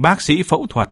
Bác sĩ phẫu thuật.